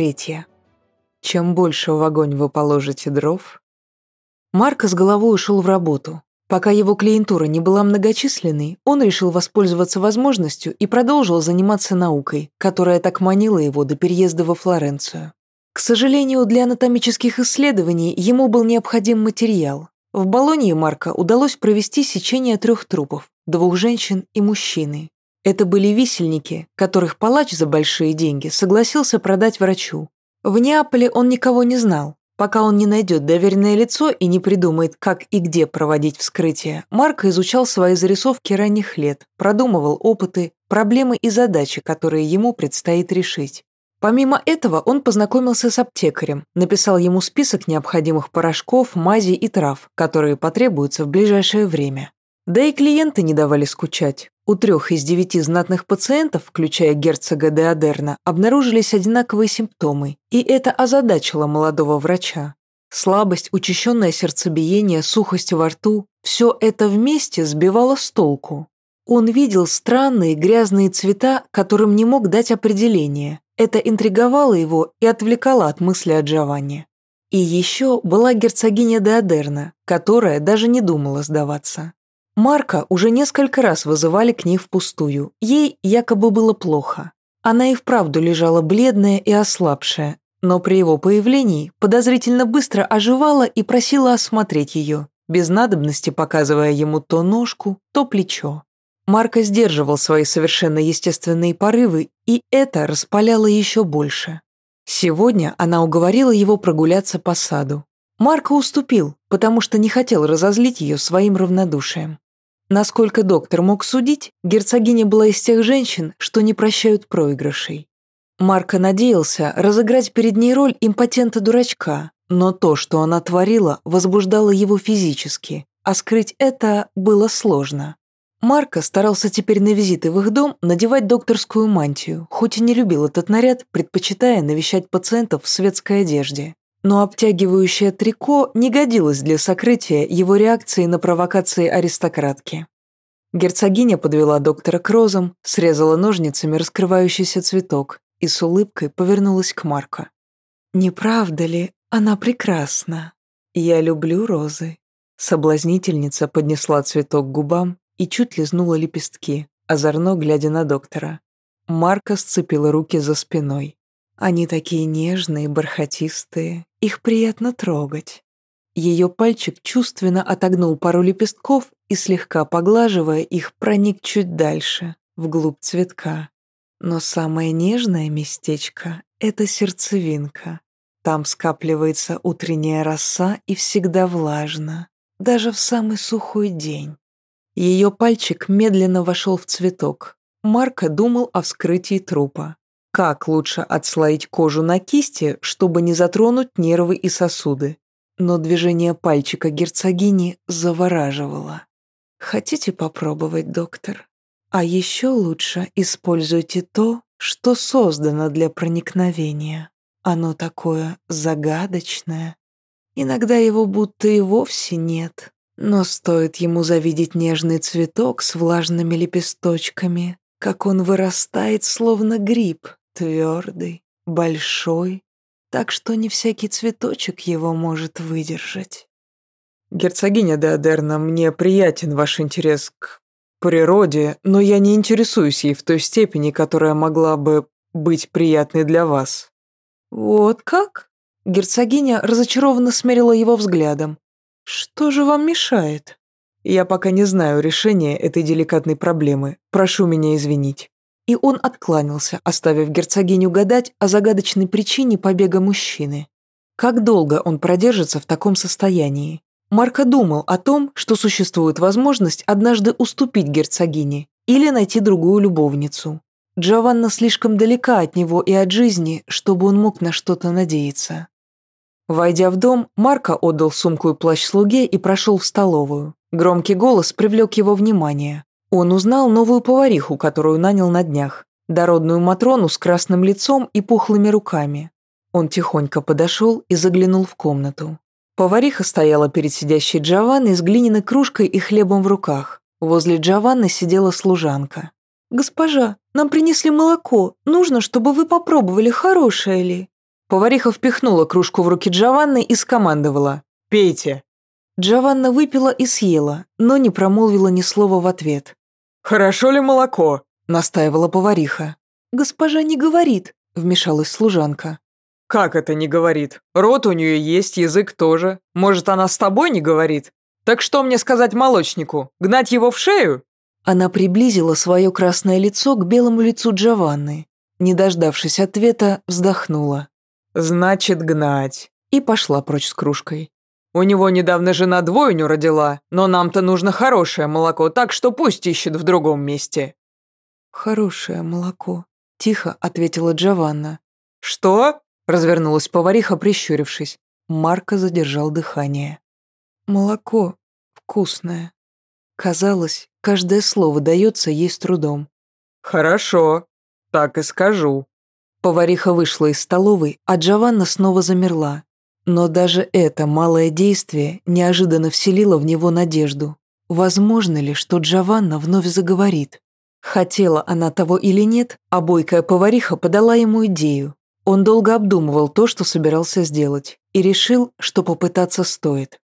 Третье. Чем больше в огонь вы положите дров... Марко с головой ушел в работу. Пока его клиентура не была многочисленной, он решил воспользоваться возможностью и продолжил заниматься наукой, которая так манила его до переезда во Флоренцию. К сожалению, для анатомических исследований ему был необходим материал. В Болонье Марка удалось провести сечение трех трупов, двух женщин и мужчины. Это были висельники, которых палач за большие деньги согласился продать врачу. В Неаполе он никого не знал. Пока он не найдет доверенное лицо и не придумает, как и где проводить вскрытие, Марко изучал свои зарисовки ранних лет, продумывал опыты, проблемы и задачи, которые ему предстоит решить. Помимо этого, он познакомился с аптекарем, написал ему список необходимых порошков, мазей и трав, которые потребуются в ближайшее время. Да и клиенты не давали скучать. У трех из девяти знатных пациентов, включая герцога Деодерна, обнаружились одинаковые симптомы, и это озадачило молодого врача. Слабость, учащенное сердцебиение, сухость во рту – все это вместе сбивало с толку. Он видел странные грязные цвета, которым не мог дать определение. Это интриговало его и отвлекало от мысли о Джованни. И еще была герцогиня Деодерна, которая даже не думала сдаваться. Марка уже несколько раз вызывали к ней впустую. Ей якобы было плохо. Она и вправду лежала бледная и ослабшая, но при его появлении подозрительно быстро оживала и просила осмотреть ее, без надобности показывая ему то ножку, то плечо. Марка сдерживал свои совершенно естественные порывы, и это распаляло еще больше. Сегодня она уговорила его прогуляться по саду. Марко уступил, потому что не хотел разозлить ее своим равнодушием. Насколько доктор мог судить, герцогиня была из тех женщин, что не прощают проигрышей. Марко надеялся разыграть перед ней роль импотента-дурачка, но то, что она творила, возбуждало его физически, а скрыть это было сложно. Марко старался теперь на визиты в их дом надевать докторскую мантию, хоть и не любил этот наряд, предпочитая навещать пациентов в светской одежде но обтягивающее трико не годилось для сокрытия его реакции на провокации аристократки. Герцогиня подвела доктора к розам, срезала ножницами раскрывающийся цветок и с улыбкой повернулась к Марко. «Не правда ли, она прекрасна? Я люблю розы». Соблазнительница поднесла цветок к губам и чуть лизнула лепестки, озорно глядя на доктора. Марко сцепила руки за спиной. Они такие нежные, бархатистые, их приятно трогать. Ее пальчик чувственно отогнул пару лепестков и, слегка поглаживая их, проник чуть дальше, вглубь цветка. Но самое нежное местечко — это сердцевинка. Там скапливается утренняя роса и всегда влажно, даже в самый сухой день. Ее пальчик медленно вошел в цветок. Марко думал о вскрытии трупа. Как лучше отслоить кожу на кисти, чтобы не затронуть нервы и сосуды? Но движение пальчика герцогини завораживало. Хотите попробовать, доктор? А еще лучше используйте то, что создано для проникновения. Оно такое загадочное. Иногда его будто и вовсе нет. Но стоит ему завидеть нежный цветок с влажными лепесточками, как он вырастает, словно гриб, Твердый, большой, так что не всякий цветочек его может выдержать. Герцогиня Деодерна, мне приятен ваш интерес к природе, но я не интересуюсь ей в той степени, которая могла бы быть приятной для вас. Вот как? Герцогиня разочарованно смерила его взглядом. Что же вам мешает? Я пока не знаю решения этой деликатной проблемы. Прошу меня извинить и он откланялся, оставив герцогиню гадать о загадочной причине побега мужчины. Как долго он продержится в таком состоянии? Марко думал о том, что существует возможность однажды уступить герцогине или найти другую любовницу. Джованна слишком далека от него и от жизни, чтобы он мог на что-то надеяться. Войдя в дом, Марко отдал сумку и плащ слуге и прошел в столовую. Громкий голос привлек его внимание. Он узнал новую повариху, которую нанял на днях, дородную Матрону с красным лицом и пухлыми руками. Он тихонько подошел и заглянул в комнату. Повариха стояла перед сидящей Джованной с глиняной кружкой и хлебом в руках. Возле Джованны сидела служанка. «Госпожа, нам принесли молоко. Нужно, чтобы вы попробовали, хорошее ли?» Повариха впихнула кружку в руки Джованны и скомандовала «Пейте». Джованна выпила и съела, но не промолвила ни слова в ответ. «Хорошо ли молоко?» – настаивала повариха. «Госпожа не говорит», – вмешалась служанка. «Как это не говорит? Рот у нее есть, язык тоже. Может, она с тобой не говорит? Так что мне сказать молочнику? Гнать его в шею?» Она приблизила свое красное лицо к белому лицу Джованны. Не дождавшись ответа, вздохнула. «Значит, гнать». И пошла прочь с кружкой. «У него недавно жена двойню родила, но нам-то нужно хорошее молоко, так что пусть ищет в другом месте». «Хорошее молоко», – тихо ответила Джованна. «Что?» – развернулась повариха, прищурившись. Марко задержал дыхание. «Молоко вкусное». Казалось, каждое слово дается ей с трудом. «Хорошо, так и скажу». Повариха вышла из столовой, а Джованна снова замерла. Но даже это малое действие неожиданно вселило в него надежду. Возможно ли, что Джованна вновь заговорит? Хотела она того или нет, а бойкая повариха подала ему идею. Он долго обдумывал то, что собирался сделать, и решил, что попытаться стоит.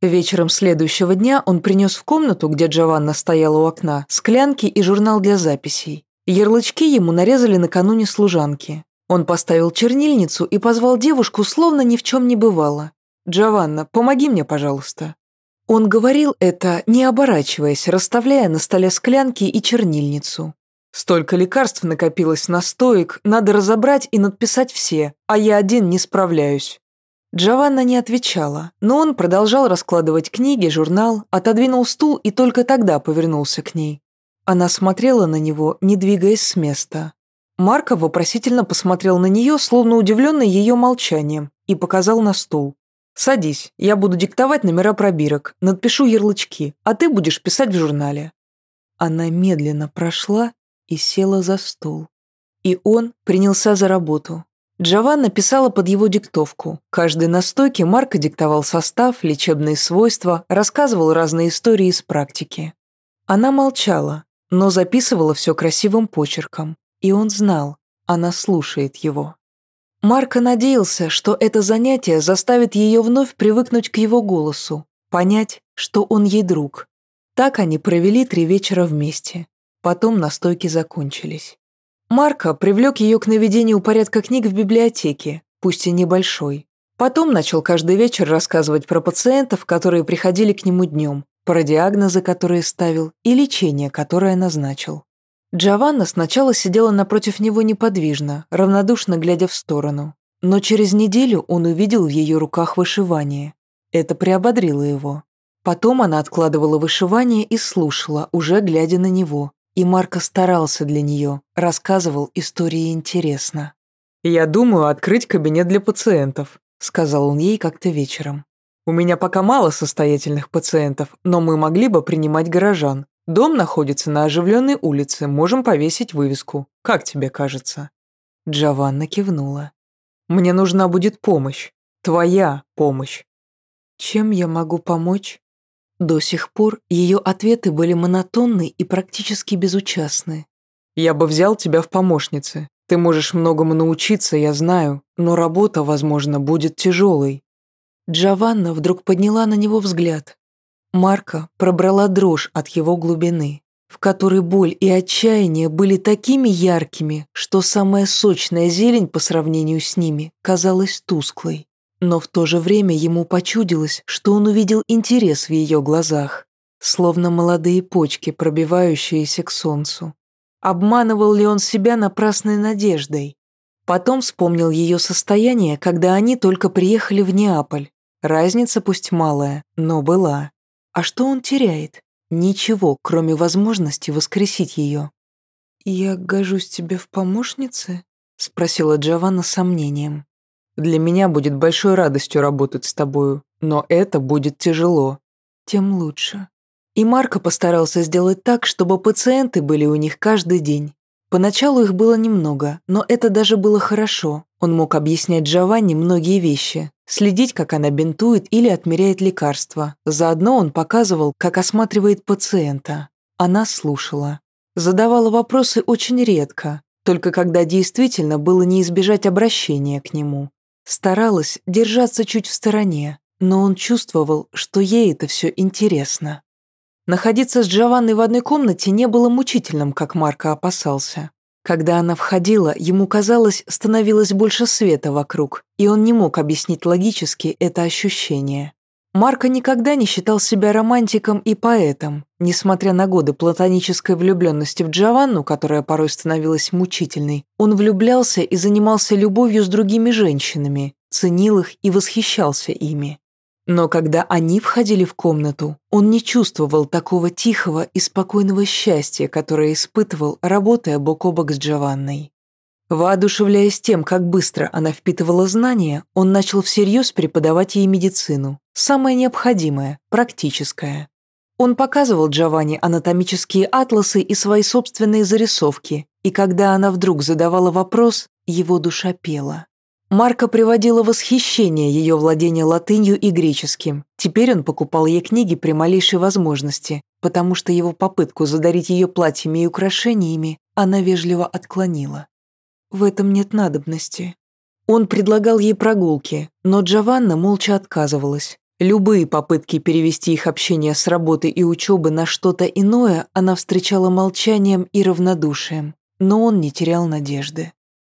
Вечером следующего дня он принес в комнату, где Джованна стояла у окна, склянки и журнал для записей. Ярлычки ему нарезали накануне служанки. Он поставил чернильницу и позвал девушку, словно ни в чем не бывало. «Джованна, помоги мне, пожалуйста». Он говорил это, не оборачиваясь, расставляя на столе склянки и чернильницу. «Столько лекарств накопилось на стоек, надо разобрать и надписать все, а я один не справляюсь». Джованна не отвечала, но он продолжал раскладывать книги, журнал, отодвинул стул и только тогда повернулся к ней. Она смотрела на него, не двигаясь с места. Марко вопросительно посмотрел на нее, словно удивленный ее молчанием, и показал на стул. «Садись, я буду диктовать номера пробирок, надпишу ярлычки, а ты будешь писать в журнале». Она медленно прошла и села за стол. И он принялся за работу. Джованна писала под его диктовку. Каждой настойке Марко диктовал состав, лечебные свойства, рассказывал разные истории из практики. Она молчала, но записывала все красивым почерком, и он знал, она слушает его. Марко надеялся, что это занятие заставит ее вновь привыкнуть к его голосу, понять, что он ей друг. Так они провели три вечера вместе. Потом настойки закончились. Марко привлек ее к наведению порядка книг в библиотеке, пусть и небольшой. Потом начал каждый вечер рассказывать про пациентов, которые приходили к нему днем, про диагнозы, которые ставил, и лечение, которое назначил. Джованна сначала сидела напротив него неподвижно, равнодушно глядя в сторону. Но через неделю он увидел в ее руках вышивание. Это приободрило его. Потом она откладывала вышивание и слушала, уже глядя на него. И Марко старался для нее, рассказывал истории интересно. «Я думаю открыть кабинет для пациентов», — сказал он ей как-то вечером. У меня пока мало состоятельных пациентов, но мы могли бы принимать горожан. Дом находится на оживленной улице, можем повесить вывеску. Как тебе кажется?» Джованна кивнула. «Мне нужна будет помощь. Твоя помощь». «Чем я могу помочь?» До сих пор ее ответы были монотонны и практически безучастны. «Я бы взял тебя в помощницы. Ты можешь многому научиться, я знаю, но работа, возможно, будет тяжелой. Джованна вдруг подняла на него взгляд. Марка пробрала дрожь от его глубины, в которой боль и отчаяние были такими яркими, что самая сочная зелень по сравнению с ними казалась тусклой. Но в то же время ему почудилось, что он увидел интерес в ее глазах, словно молодые почки, пробивающиеся к солнцу. Обманывал ли он себя напрасной надеждой? Потом вспомнил ее состояние, когда они только приехали в Неаполь. Разница пусть малая, но была. А что он теряет? Ничего, кроме возможности воскресить ее. «Я гожусь тебе в помощнице?» — спросила Джованна с сомнением. «Для меня будет большой радостью работать с тобою, но это будет тяжело». «Тем лучше». И Марко постарался сделать так, чтобы пациенты были у них каждый день. Поначалу их было немного, но это даже было хорошо. Он мог объяснять Джованни многие вещи, следить, как она бинтует или отмеряет лекарства. Заодно он показывал, как осматривает пациента. Она слушала. Задавала вопросы очень редко, только когда действительно было не избежать обращения к нему. Старалась держаться чуть в стороне, но он чувствовал, что ей это все интересно. Находиться с Джованной в одной комнате не было мучительным, как Марко опасался. Когда она входила, ему казалось, становилось больше света вокруг, и он не мог объяснить логически это ощущение. Марко никогда не считал себя романтиком и поэтом, несмотря на годы платонической влюбленности в Джованну, которая порой становилась мучительной. Он влюблялся и занимался любовью с другими женщинами, ценил их и восхищался ими. Но когда они входили в комнату, он не чувствовал такого тихого и спокойного счастья, которое испытывал, работая бок о бок с Джованной. Воодушевляясь тем, как быстро она впитывала знания, он начал всерьез преподавать ей медицину, самое необходимое, практическое. Он показывал Джованни анатомические атласы и свои собственные зарисовки, и когда она вдруг задавала вопрос, его душа пела. Марка приводила восхищение ее владения латынью и греческим. Теперь он покупал ей книги при малейшей возможности, потому что его попытку задарить ее платьями и украшениями она вежливо отклонила. В этом нет надобности. Он предлагал ей прогулки, но Джованна молча отказывалась. Любые попытки перевести их общение с работы и учебы на что-то иное она встречала молчанием и равнодушием, но он не терял надежды.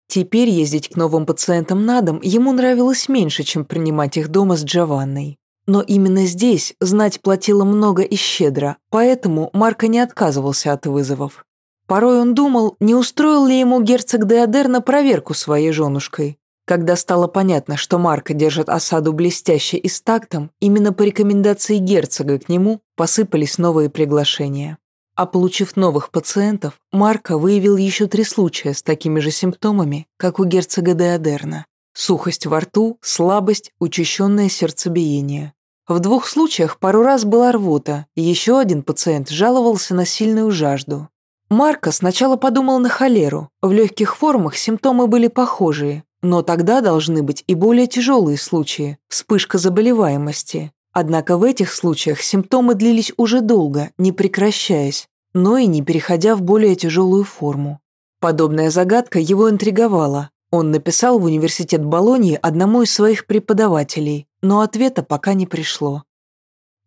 Теперь ездить к новым пациентам на дом ему нравилось меньше, чем принимать их дома с Джованной. Но именно здесь знать платила много и щедро, поэтому Марко не отказывался от вызовов. Порой он думал, не устроил ли ему герцог Деодерна проверку своей женушкой. Когда стало понятно, что Марко держит осаду блестяще и с тактом, именно по рекомендации герцога к нему посыпались новые приглашения. А получив новых пациентов, Марко выявил еще три случая с такими же симптомами, как у герцога Деодерна. Сухость во рту, слабость, учащенное сердцебиение. В двух случаях пару раз была рвота, и еще один пациент жаловался на сильную жажду. Марко сначала подумал на холеру. В легких формах симптомы были похожие, но тогда должны быть и более тяжелые случаи, вспышка заболеваемости. Однако в этих случаях симптомы длились уже долго, не прекращаясь, но и не переходя в более тяжелую форму. Подобная загадка его интриговала. Он написал в университет Болонии одному из своих преподавателей, но ответа пока не пришло.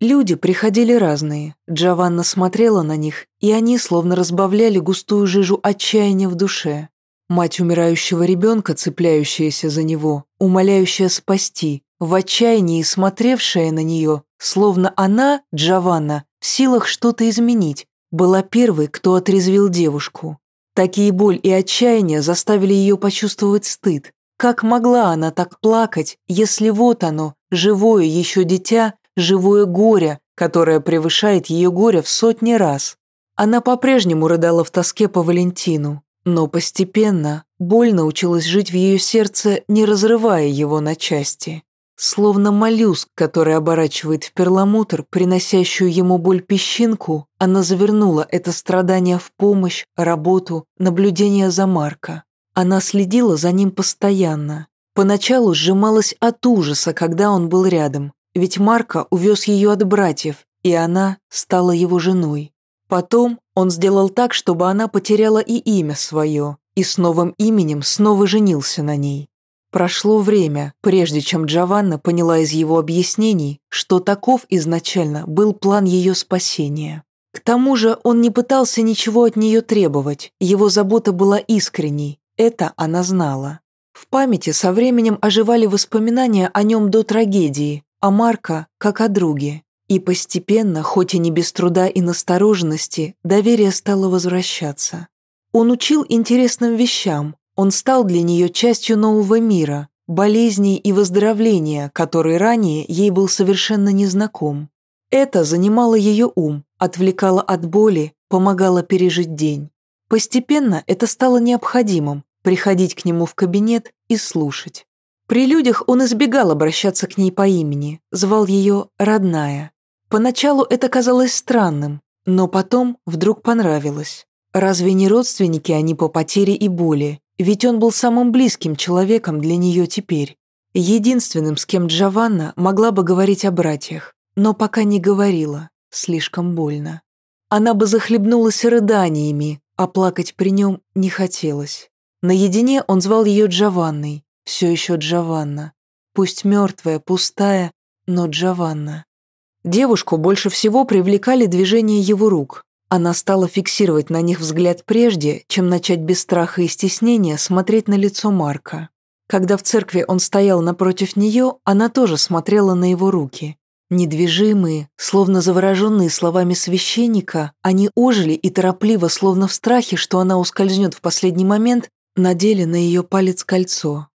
Люди приходили разные. Джованна смотрела на них, и они словно разбавляли густую жижу отчаяния в душе. Мать умирающего ребенка, цепляющаяся за него, умоляющая спасти, в отчаянии смотревшая на нее, словно она, Джованна, в силах что-то изменить, была первой, кто отрезвил девушку. Такие боль и отчаяние заставили ее почувствовать стыд. Как могла она так плакать, если вот оно, живое еще дитя, живое горе, которое превышает ее горе в сотни раз? Она по-прежнему рыдала в тоске по Валентину, но постепенно боль научилась жить в ее сердце, не разрывая его на части. Словно моллюск, который оборачивает в перламутр, приносящую ему боль песчинку, она завернула это страдание в помощь, работу, наблюдение за Марко. Она следила за ним постоянно. Поначалу сжималась от ужаса, когда он был рядом, ведь Марко увез ее от братьев, и она стала его женой. Потом он сделал так, чтобы она потеряла и имя свое, и с новым именем снова женился на ней. Прошло время, прежде чем Джованна поняла из его объяснений, что таков изначально был план ее спасения. К тому же он не пытался ничего от нее требовать, его забота была искренней, это она знала. В памяти со временем оживали воспоминания о нем до трагедии, о Марка как о друге. И постепенно, хоть и не без труда и настороженности, доверие стало возвращаться. Он учил интересным вещам, он стал для нее частью нового мира, болезней и выздоровления, который ранее ей был совершенно незнаком. Это занимало ее ум, отвлекало от боли, помогало пережить день. Постепенно это стало необходимым – приходить к нему в кабинет и слушать. При людях он избегал обращаться к ней по имени, звал ее «родная». Поначалу это казалось странным, но потом вдруг понравилось. Разве не родственники они по потере и боли? Ведь он был самым близким человеком для нее теперь. Единственным, с кем Джованна могла бы говорить о братьях, но пока не говорила, слишком больно. Она бы захлебнулась рыданиями, а плакать при нем не хотелось. Наедине он звал ее Джованной, все еще Джованна. Пусть мертвая, пустая, но Джованна. Девушку больше всего привлекали движения его рук. Она стала фиксировать на них взгляд прежде, чем начать без страха и стеснения смотреть на лицо Марка. Когда в церкви он стоял напротив нее, она тоже смотрела на его руки. Недвижимые, словно завороженные словами священника, они ожили и торопливо, словно в страхе, что она ускользнет в последний момент, надели на ее палец кольцо.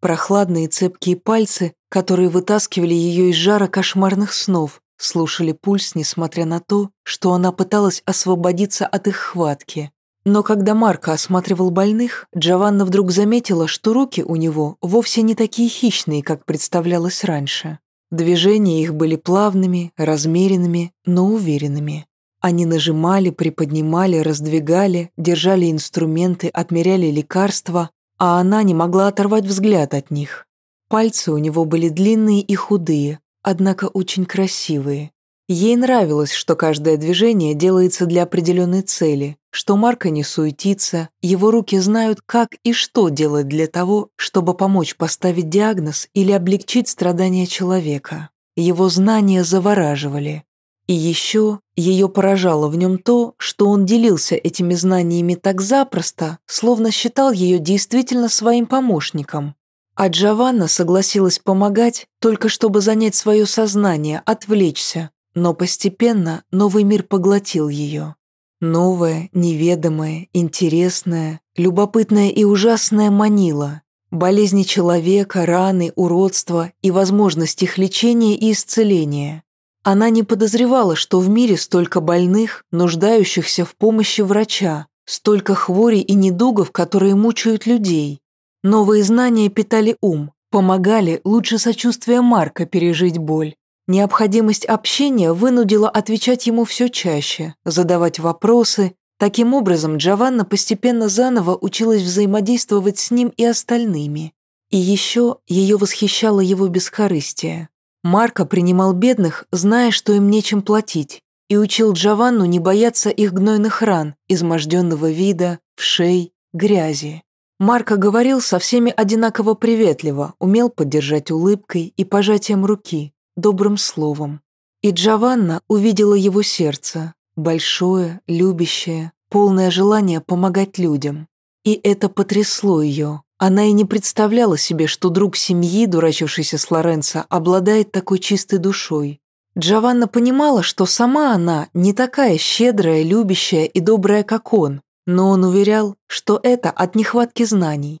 Прохладные цепкие пальцы, которые вытаскивали ее из жара кошмарных снов, слушали пульс, несмотря на то, что она пыталась освободиться от их хватки. Но когда Марко осматривал больных, Джованна вдруг заметила, что руки у него вовсе не такие хищные, как представлялось раньше. Движения их были плавными, размеренными, но уверенными. Они нажимали, приподнимали, раздвигали, держали инструменты, отмеряли лекарства, а она не могла оторвать взгляд от них. Пальцы у него были длинные и худые, однако очень красивые. Ей нравилось, что каждое движение делается для определенной цели, что Марка не суетится, его руки знают, как и что делать для того, чтобы помочь поставить диагноз или облегчить страдания человека. Его знания завораживали. И еще ее поражало в нем то, что он делился этими знаниями так запросто, словно считал ее действительно своим помощником. А Джованна согласилась помогать, только чтобы занять свое сознание, отвлечься. Но постепенно новый мир поглотил ее. Новое, неведомое, интересное, любопытное и ужасное манило. Болезни человека, раны, уродства и возможность их лечения и исцеления. Она не подозревала, что в мире столько больных, нуждающихся в помощи врача, столько хворей и недугов, которые мучают людей. Новые знания питали ум, помогали лучше сочувствия Марка пережить боль. Необходимость общения вынудила отвечать ему все чаще, задавать вопросы. Таким образом, Джованна постепенно заново училась взаимодействовать с ним и остальными. И еще ее восхищало его бесхорыстие. Марко принимал бедных, зная, что им нечем платить, и учил Джованну не бояться их гнойных ран, изможденного вида, вшей, грязи. Марко говорил со всеми одинаково приветливо, умел поддержать улыбкой и пожатием руки, добрым словом. И Джованна увидела его сердце, большое, любящее, полное желание помогать людям. И это потрясло ее. Она и не представляла себе, что друг семьи, дурачившийся с Лоренцо, обладает такой чистой душой. Джованна понимала, что сама она не такая щедрая, любящая и добрая, как он, но он уверял, что это от нехватки знаний.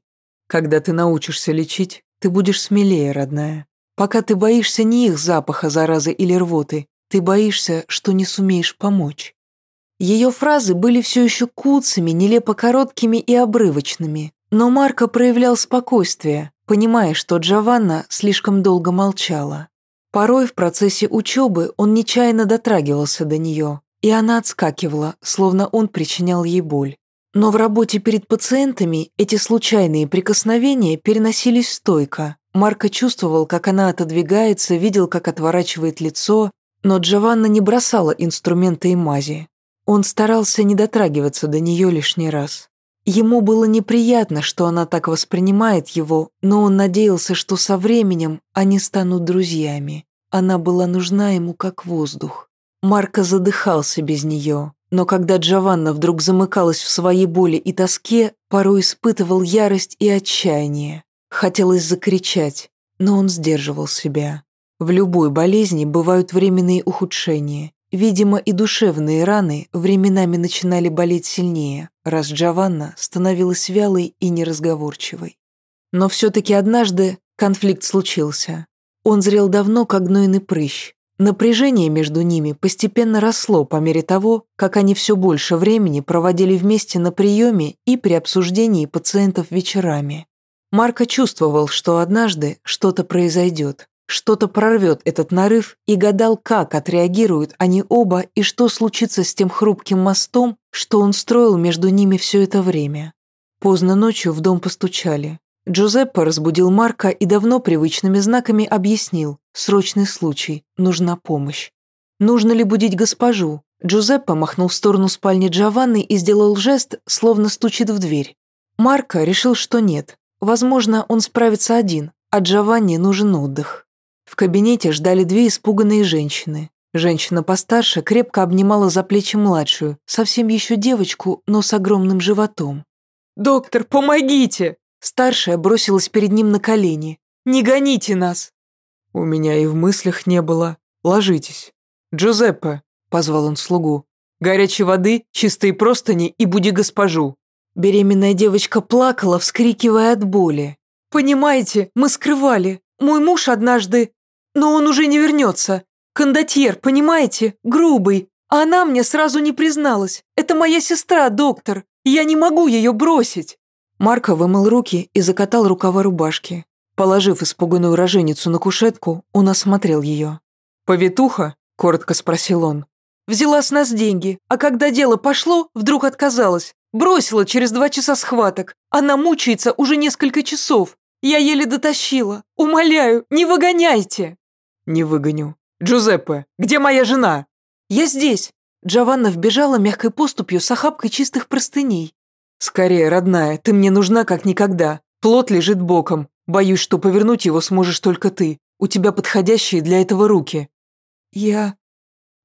Когда ты научишься лечить, ты будешь смелее, родная. Пока ты боишься не их запаха заразы или рвоты, ты боишься, что не сумеешь помочь. Ее фразы были все еще куцами, нелепо короткими и обрывочными, но Марко проявлял спокойствие, понимая, что Джованна слишком долго молчала. Порой в процессе учебы он нечаянно дотрагивался до нее, и она отскакивала, словно он причинял ей боль. Но в работе перед пациентами эти случайные прикосновения переносились стойко. Марко чувствовал, как она отодвигается, видел, как отворачивает лицо, но Джованна не бросала инструменты и мази. Он старался не дотрагиваться до нее лишний раз. Ему было неприятно, что она так воспринимает его, но он надеялся, что со временем они станут друзьями. Она была нужна ему как воздух. Марко задыхался без нее, но когда Джованна вдруг замыкалась в своей боли и тоске, порой испытывал ярость и отчаяние. Хотелось закричать, но он сдерживал себя. В любой болезни бывают временные ухудшения. Видимо, и душевные раны временами начинали болеть сильнее, раз Джованна становилась вялой и неразговорчивой. Но все-таки однажды конфликт случился. Он зрел давно, как гнойный прыщ, Напряжение между ними постепенно росло по мере того, как они все больше времени проводили вместе на приеме и при обсуждении пациентов вечерами. Марко чувствовал, что однажды что-то произойдет, что-то прорвет этот нарыв и гадал, как отреагируют они оба и что случится с тем хрупким мостом, что он строил между ними все это время. Поздно ночью в дом постучали. Джузеппе разбудил Марка и давно привычными знаками объяснил «Срочный случай, нужна помощь». «Нужно ли будить госпожу?» Джузеппе махнул в сторону спальни Джованны и сделал жест, словно стучит в дверь. Марко решил, что нет. Возможно, он справится один, а Джованни нужен отдых. В кабинете ждали две испуганные женщины. Женщина постарше крепко обнимала за плечи младшую, совсем еще девочку, но с огромным животом. «Доктор, помогите!» Старшая бросилась перед ним на колени. «Не гоните нас!» «У меня и в мыслях не было. Ложитесь. Джузеппе!» – позвал он слугу. «Горячей воды, чистые простыни и буди госпожу!» Беременная девочка плакала, вскрикивая от боли. «Понимаете, мы скрывали. Мой муж однажды... Но он уже не вернется. Кондотьер, понимаете? Грубый. А она мне сразу не призналась. Это моя сестра, доктор. Я не могу ее бросить». Марко вымыл руки и закатал рукава рубашки. Положив испуганную роженицу на кушетку, он осмотрел ее. «Повитуха?» – коротко спросил он. «Взяла с нас деньги, а когда дело пошло, вдруг отказалась. Бросила через два часа схваток. Она мучается уже несколько часов. Я еле дотащила. Умоляю, не выгоняйте!» «Не выгоню. Джузеппе, где моя жена?» «Я здесь». Джованна вбежала мягкой поступью с охапкой чистых простыней. «Скорее, родная, ты мне нужна как никогда. Плод лежит боком. Боюсь, что повернуть его сможешь только ты. У тебя подходящие для этого руки». «Я...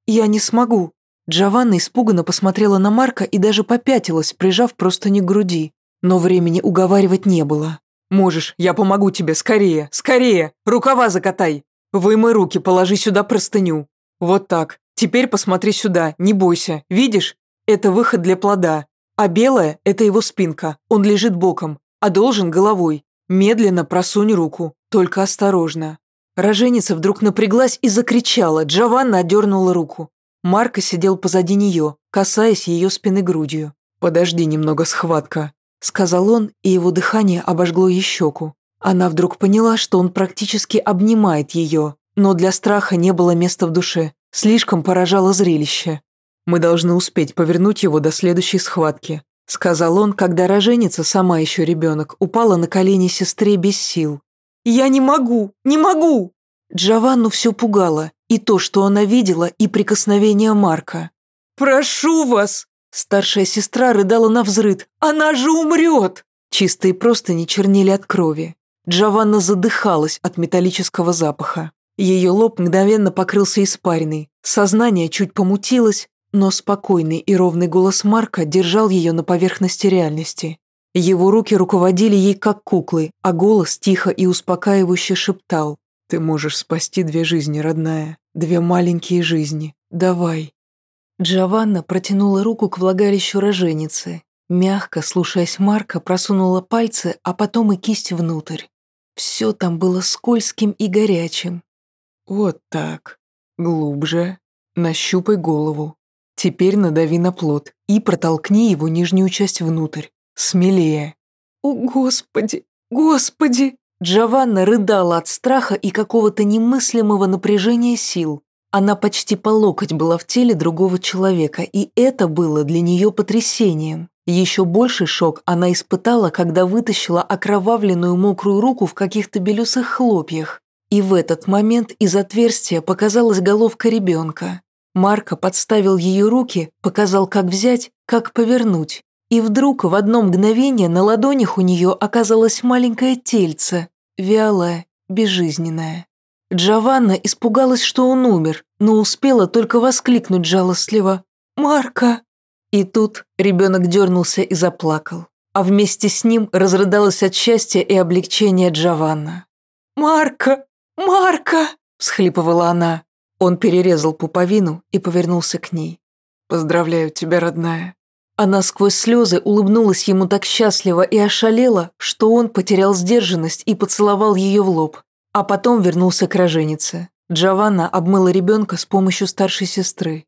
я не смогу», Джованна испуганно посмотрела на Марка и даже попятилась, прижав просто не к груди. Но времени уговаривать не было. «Можешь, я помогу тебе, скорее, скорее! Рукава закатай! Вымой руки, положи сюда простыню. Вот так. Теперь посмотри сюда, не бойся. Видишь? Это выход для плода. А белая – это его спинка. Он лежит боком, а должен головой. Медленно просунь руку, только осторожно». Роженица вдруг напряглась и закричала. Джованна отдернула руку. Марко сидел позади нее, касаясь ее спины грудью. «Подожди немного, схватка», — сказал он, и его дыхание обожгло ей щеку. Она вдруг поняла, что он практически обнимает ее, но для страха не было места в душе, слишком поражало зрелище. «Мы должны успеть повернуть его до следующей схватки», — сказал он, когда роженица, сама еще ребенок, упала на колени сестре без сил. «Я не могу, не могу!» Джованну все пугало, и то, что она видела, и прикосновение Марка. «Прошу вас!» Старшая сестра рыдала на взрыд. «Она же умрет!» Чистые простыни чернели от крови. Джованна задыхалась от металлического запаха. Ее лоб мгновенно покрылся испариной. Сознание чуть помутилось, но спокойный и ровный голос Марка держал ее на поверхности реальности. Его руки руководили ей как куклы, а голос тихо и успокаивающе шептал. «Ты можешь спасти две жизни, родная. Две маленькие жизни. Давай». Джованна протянула руку к влагалищу роженицы. Мягко, слушаясь Марка, просунула пальцы, а потом и кисть внутрь. Все там было скользким и горячим. «Вот так. Глубже. Нащупай голову. Теперь надави на плод и протолкни его нижнюю часть внутрь. Смелее». «О, Господи! Господи!» Джованна рыдала от страха и какого-то немыслимого напряжения сил. Она почти по локоть была в теле другого человека, и это было для нее потрясением. Еще больший шок она испытала, когда вытащила окровавленную мокрую руку в каких-то белесых хлопьях. И в этот момент из отверстия показалась головка ребенка. Марко подставил ее руки, показал, как взять, как повернуть. И вдруг в одно мгновение на ладонях у нее оказалось маленькое тельце, вялое, безжизненное. Джованна испугалась, что он умер, но успела только воскликнуть жалостливо «Марка!». И тут ребенок дернулся и заплакал, а вместе с ним разрыдалась от счастья и облегчения Джованна. «Марка! Марка!» – всхлипывала она. Он перерезал пуповину и повернулся к ней. «Поздравляю тебя, родная. Она сквозь слезы улыбнулась ему так счастливо и ошалела, что он потерял сдержанность и поцеловал ее в лоб. А потом вернулся к роженице. Джованна обмыла ребенка с помощью старшей сестры.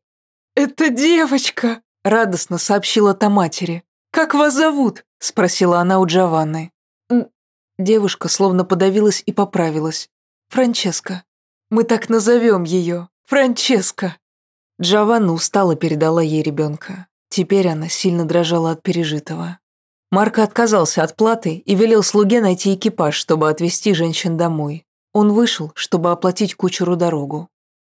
«Это девочка!» – радостно сообщила та матери. «Как вас зовут?» – спросила она у Джованны. Девушка словно подавилась и поправилась. «Франческа. Мы так назовем ее. Франческа». Джованна устало передала ей ребенка. Теперь она сильно дрожала от пережитого. Марко отказался от платы и велел слуге найти экипаж, чтобы отвезти женщин домой. Он вышел, чтобы оплатить кучеру дорогу.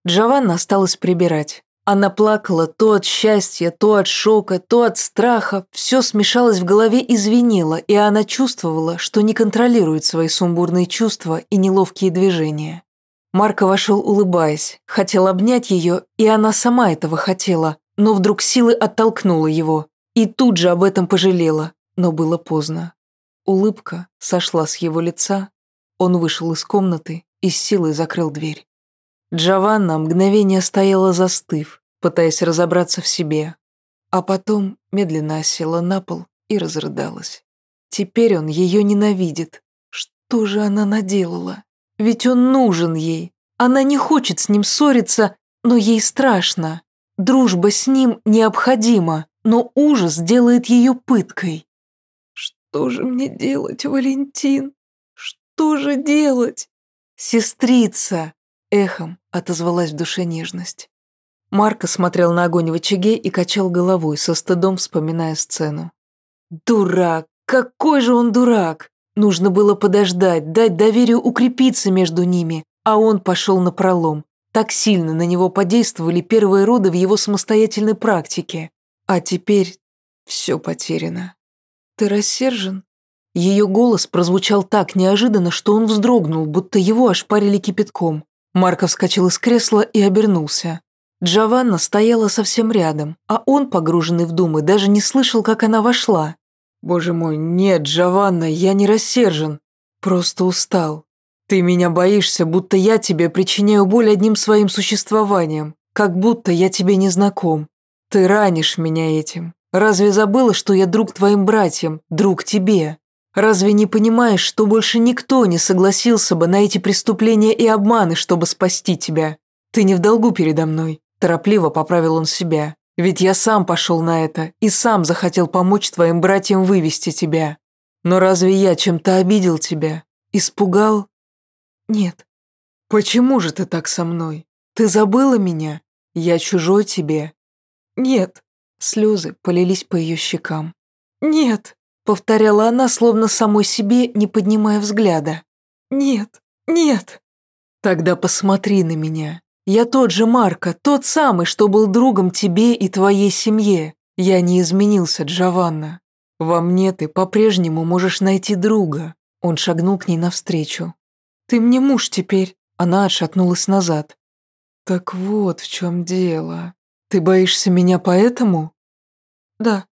Джованна осталась прибирать. Она плакала то от счастья, то от шока, то от страха. Все смешалось в голове и звенело, и она чувствовала, что не контролирует свои сумбурные чувства и неловкие движения. Марко вошел, улыбаясь, хотел обнять ее, и она сама этого хотела, но вдруг силы оттолкнула его, и тут же об этом пожалела, но было поздно. Улыбка сошла с его лица, он вышел из комнаты и с силой закрыл дверь. Джованна мгновение стояла застыв, пытаясь разобраться в себе, а потом медленно осела на пол и разрыдалась. Теперь он ее ненавидит. Что же она наделала? Ведь он нужен ей. Она не хочет с ним ссориться, но ей страшно. Дружба с ним необходима, но ужас делает ее пыткой. Что же мне делать, Валентин? Что же делать? Сестрица! Эхом отозвалась в душе нежность. Марко смотрел на огонь в очаге и качал головой, со стыдом вспоминая сцену. Дурак! Какой же он дурак! Нужно было подождать, дать доверию укрепиться между ними, а он пошел на пролом. Так сильно на него подействовали первые роды в его самостоятельной практике. А теперь все потеряно. Ты рассержен? Ее голос прозвучал так неожиданно, что он вздрогнул, будто его ошпарили кипятком. Марко вскочил из кресла и обернулся. Джованна стояла совсем рядом, а он, погруженный в думы, даже не слышал, как она вошла. «Боже мой, нет, Джованна, я не рассержен. Просто устал. Ты меня боишься, будто я тебе причиняю боль одним своим существованием, как будто я тебе не знаком. Ты ранишь меня этим. Разве забыла, что я друг твоим братьям, друг тебе? Разве не понимаешь, что больше никто не согласился бы на эти преступления и обманы, чтобы спасти тебя? Ты не в долгу передо мной», – торопливо поправил он себя. Ведь я сам пошел на это и сам захотел помочь твоим братьям вывести тебя. Но разве я чем-то обидел тебя? Испугал? Нет. Почему же ты так со мной? Ты забыла меня? Я чужой тебе. Нет. Слезы полились по ее щекам. Нет, повторяла она, словно самой себе, не поднимая взгляда. Нет, нет. Тогда посмотри на меня. Я тот же Марко, тот самый, что был другом тебе и твоей семье. Я не изменился, Джованна. Во мне ты по-прежнему можешь найти друга». Он шагнул к ней навстречу. «Ты мне муж теперь». Она отшатнулась назад. «Так вот в чем дело. Ты боишься меня поэтому?» «Да».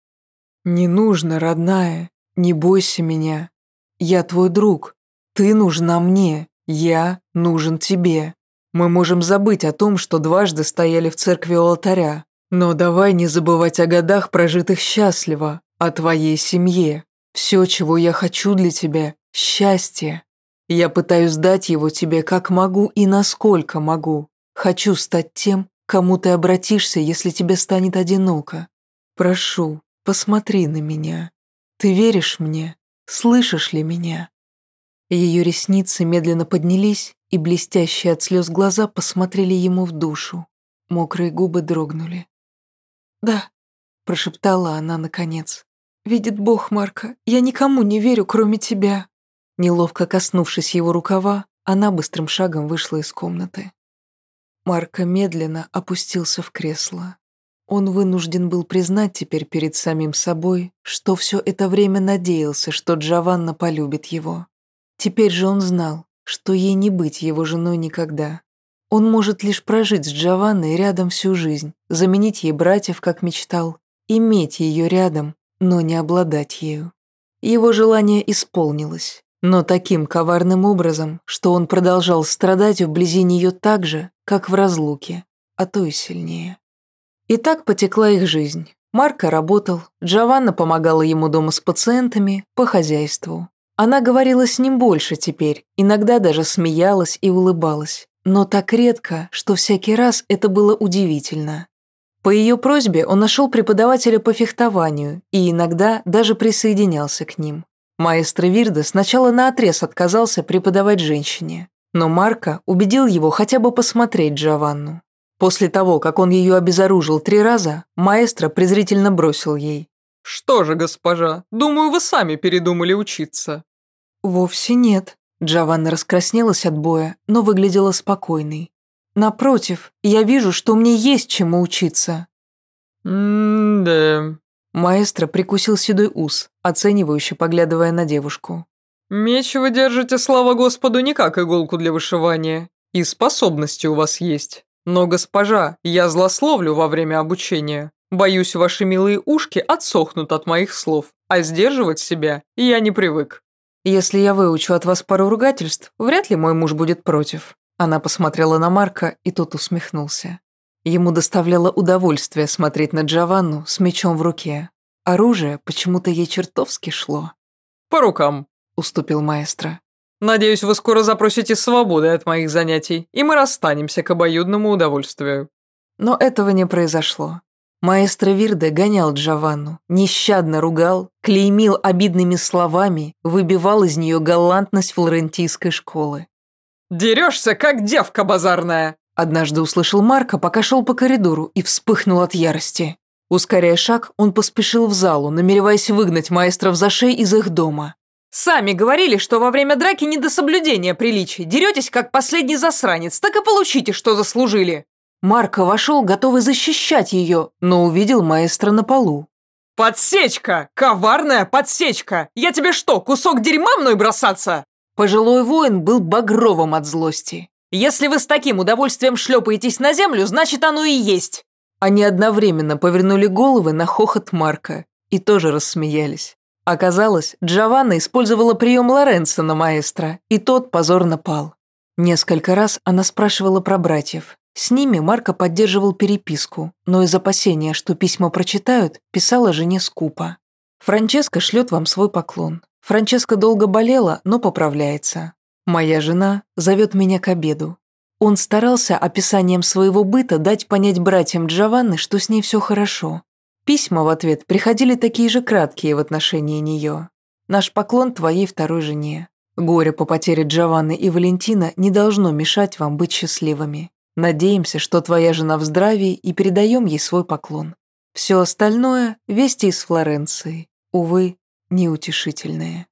«Не нужно, родная. Не бойся меня. Я твой друг. Ты нужна мне. Я нужен тебе. Мы можем забыть о том, что дважды стояли в церкви у алтаря, но давай не забывать о годах, прожитых счастливо, о твоей семье. Все, чего я хочу для тебя – счастье. Я пытаюсь дать его тебе как могу и насколько могу. Хочу стать тем, кому ты обратишься, если тебе станет одиноко. Прошу, посмотри на меня. Ты веришь мне? Слышишь ли меня?» Ее ресницы медленно поднялись, и блестящие от слез глаза посмотрели ему в душу. Мокрые губы дрогнули. «Да», — прошептала она наконец. «Видит Бог, Марка, я никому не верю, кроме тебя». Неловко коснувшись его рукава, она быстрым шагом вышла из комнаты. Марка медленно опустился в кресло. Он вынужден был признать теперь перед самим собой, что все это время надеялся, что Джованна полюбит его. Теперь же он знал, что ей не быть его женой никогда. Он может лишь прожить с Джованной рядом всю жизнь, заменить ей братьев, как мечтал, иметь ее рядом, но не обладать ею. Его желание исполнилось, но таким коварным образом, что он продолжал страдать вблизи нее так же, как в разлуке, а то и сильнее. И так потекла их жизнь. Марко работал, Джованна помогала ему дома с пациентами, по хозяйству. Она говорила с ним больше теперь, иногда даже смеялась и улыбалась, но так редко, что всякий раз это было удивительно. По ее просьбе он нашел преподавателя по фехтованию и иногда даже присоединялся к ним. Маэстро Вирда сначала наотрез отказался преподавать женщине, но Марко убедил его хотя бы посмотреть Джованну. После того, как он ее обезоружил три раза, маэстро презрительно бросил ей. «Что же, госпожа, думаю, вы сами передумали учиться». «Вовсе нет». Джованна раскраснелась от боя, но выглядела спокойной. Напротив, я вижу, что мне есть чему учиться». «М-да...» Маэстро прикусил седой ус, оценивающе поглядывая на девушку. «Меч вы держите, слава Господу, не как иголку для вышивания. И способности у вас есть. Но, госпожа, я злословлю во время обучения. Боюсь, ваши милые ушки отсохнут от моих слов, а сдерживать себя я не привык». «Если я выучу от вас пару ругательств, вряд ли мой муж будет против». Она посмотрела на Марка, и тот усмехнулся. Ему доставляло удовольствие смотреть на Джованну с мечом в руке. Оружие почему-то ей чертовски шло. «По рукам», — уступил маэстро. «Надеюсь, вы скоро запросите свободы от моих занятий, и мы расстанемся к обоюдному удовольствию». Но этого не произошло. Маэстро Вирде гонял Джованну, нещадно ругал, клеймил обидными словами, выбивал из нее галантность флорентийской школы. «Дерешься, как девка базарная!» Однажды услышал Марка, пока шел по коридору, и вспыхнул от ярости. Ускоряя шаг, он поспешил в залу, намереваясь выгнать маэстров за шеи из их дома. «Сами говорили, что во время драки не до соблюдения приличий. Деретесь, как последний засранец, так и получите, что заслужили». Марко вошел, готовый защищать ее, но увидел маэстро на полу. «Подсечка! Коварная подсечка! Я тебе что, кусок дерьма мной бросаться?» Пожилой воин был багровым от злости. «Если вы с таким удовольствием шлепаетесь на землю, значит оно и есть!» Они одновременно повернули головы на хохот Марка и тоже рассмеялись. Оказалось, Джованна использовала прием Лоренцо на маэстро, и тот позорно пал. Несколько раз она спрашивала про братьев. С ними Марко поддерживал переписку, но из опасения, что письма прочитают, писала жене скупо. «Франческа шлет вам свой поклон. Франческа долго болела, но поправляется. Моя жена зовет меня к обеду. Он старался описанием своего быта дать понять братьям Джованны, что с ней все хорошо. Письма в ответ приходили такие же краткие в отношении нее. Наш поклон твоей второй жене. Горе по потере Джованны и Валентина не должно мешать вам быть счастливыми. Надеемся, что твоя жена в здравии и передаем ей свой поклон. Все остальное – вести из Флоренции. Увы, неутешительные.